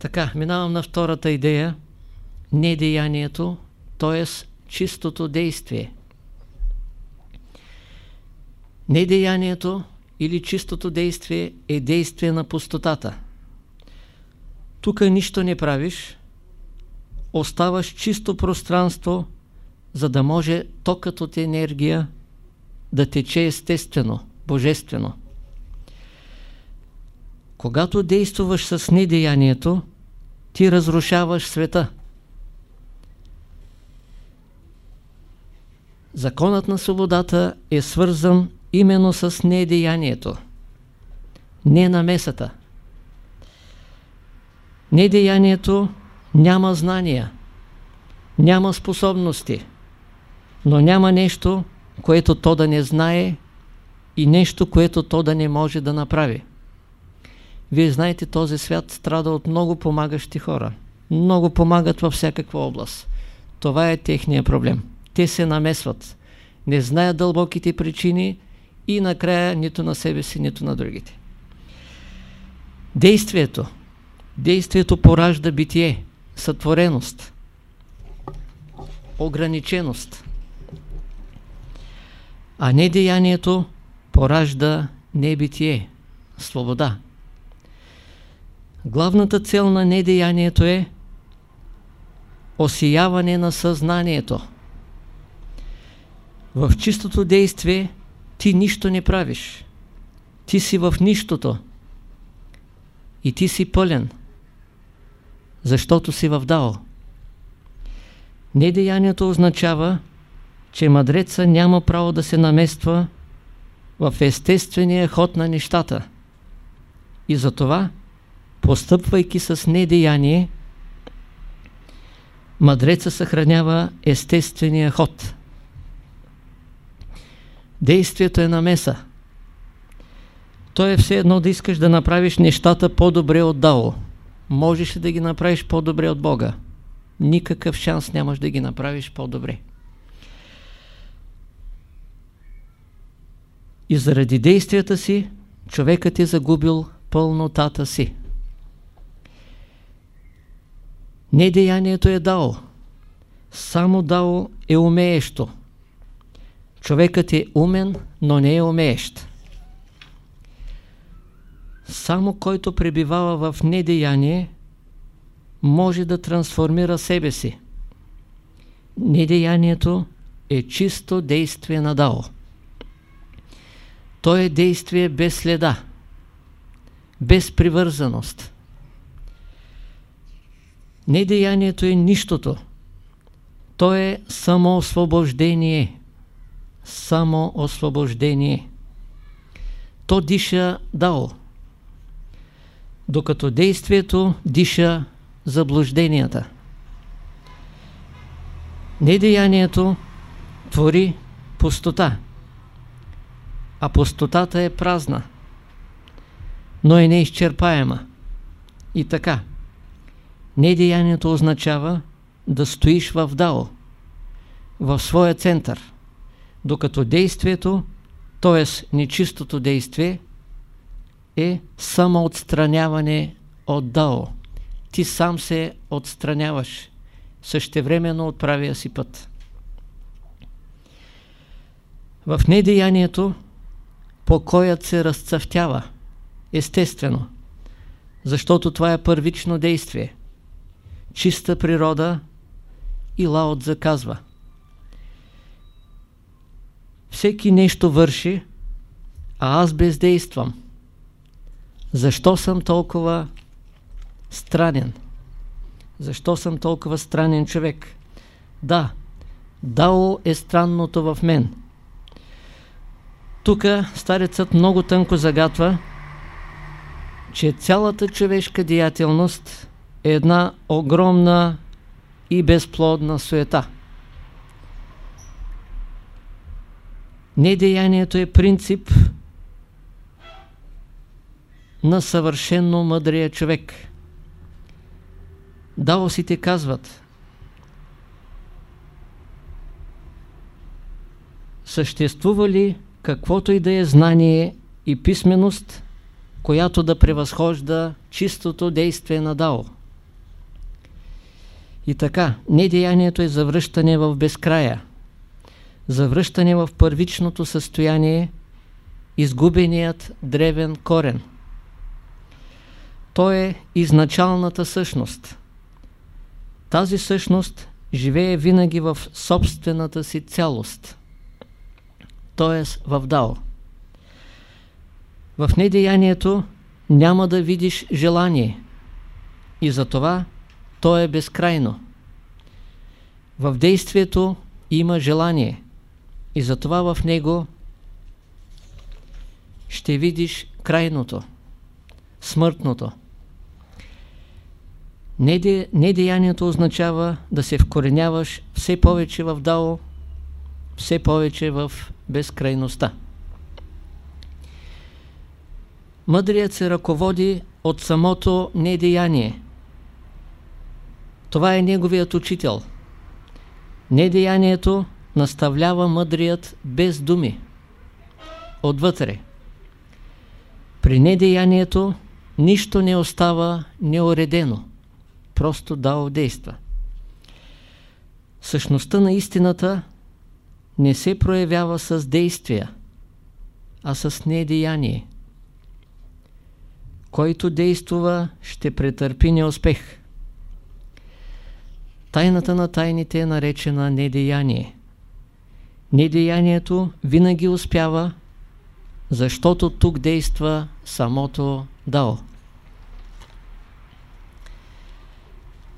Така, минавам на втората идея. Недеянието, т.е. чистото действие. Недеянието или чистото действие е действие на пустотата. Тук нищо не правиш, оставаш чисто пространство, за да може токът от енергия да тече естествено, божествено. Когато действуваш с недеянието, ти разрушаваш света. Законът на свободата е свързан именно с недеянието, не намесата. Недеянието няма знания, няма способности, но няма нещо, което то да не знае и нещо, което то да не може да направи. Вие знаете, този свят страда от много помагащи хора. Много помагат във всякаква област. Това е техния проблем. Те се намесват. Не знаят дълбоките причини и накрая нито на себе си, нито на другите. Действието. Действието поражда битие, сътвореност, ограниченост. А не деянието поражда небитие, свобода. Главната цел на недеянието е осияване на съзнанието. В чистото действие ти нищо не правиш. Ти си в нищото. И ти си пълен. Защото си в дао. Недеянието означава, че мъдреца няма право да се намества в естествения ход на нещата. И затова постъпвайки с недеяние, мъдреца съхранява естествения ход. Действието е намеса. То е все едно да искаш да направиш нещата по-добре от Дао. Можеш ли да ги направиш по-добре от Бога? Никакъв шанс нямаш да ги направиш по-добре. И заради действията си, човекът е загубил пълнотата си. Недеянието е дао. Само дао е умеещо. Човекът е умен, но не е умеещ. Само който пребивава в недеяние, може да трансформира себе си. Недеянието е чисто действие на дао. То е действие без следа, без привързаност. Недеянието е нищото. То е само освобождение. Само освобождение. То диша дао. Докато действието диша заблужденията. Недеянието твори пустота. А пустотата е празна. Но е неизчерпаема. И така. Недеянието означава да стоиш в дао, в своя център, докато действието, т.е. нечистото действие, е самоотстраняване от дао. Ти сам се отстраняваш, същевременно от правия си път. В недеянието покоят се разцъфтява, естествено, защото това е първично действие – чиста природа и Лаот заказва. Всеки нещо върши, а аз бездействам. Защо съм толкова странен? Защо съм толкова странен човек? Да, Дао е странното в мен. Тук старецът много тънко загатва, че цялата човешка деятелност една огромна и безплодна суета. Недеянието е принцип на съвършенно мъдрия човек. Даосите казват Съществува ли каквото и да е знание и писменост, която да превъзхожда чистото действие на Дао? И така, недеянието е завръщане в безкрая, завръщане в първичното състояние, изгубеният древен корен. То е изначалната същност. Тази същност живее винаги в собствената си цялост, т.е. в Дао. В недеянието няма да видиш желание и затова то е безкрайно. В действието има желание и затова в него ще видиш крайното, смъртното. Недеянието означава да се вкореняваш все повече в дао, все повече в безкрайността. Мъдрият се ръководи от самото недеяние. Това е неговият учител. Недеянието наставлява мъдрият без думи. Отвътре. При недеянието нищо не остава неуредено. Просто дао действа. Същността на истината не се проявява с действия, а с недеяние. Който действува, ще претърпи неуспех. Тайната на тайните е наречена недеяние. Недеянието винаги успява, защото тук действа самото Дао.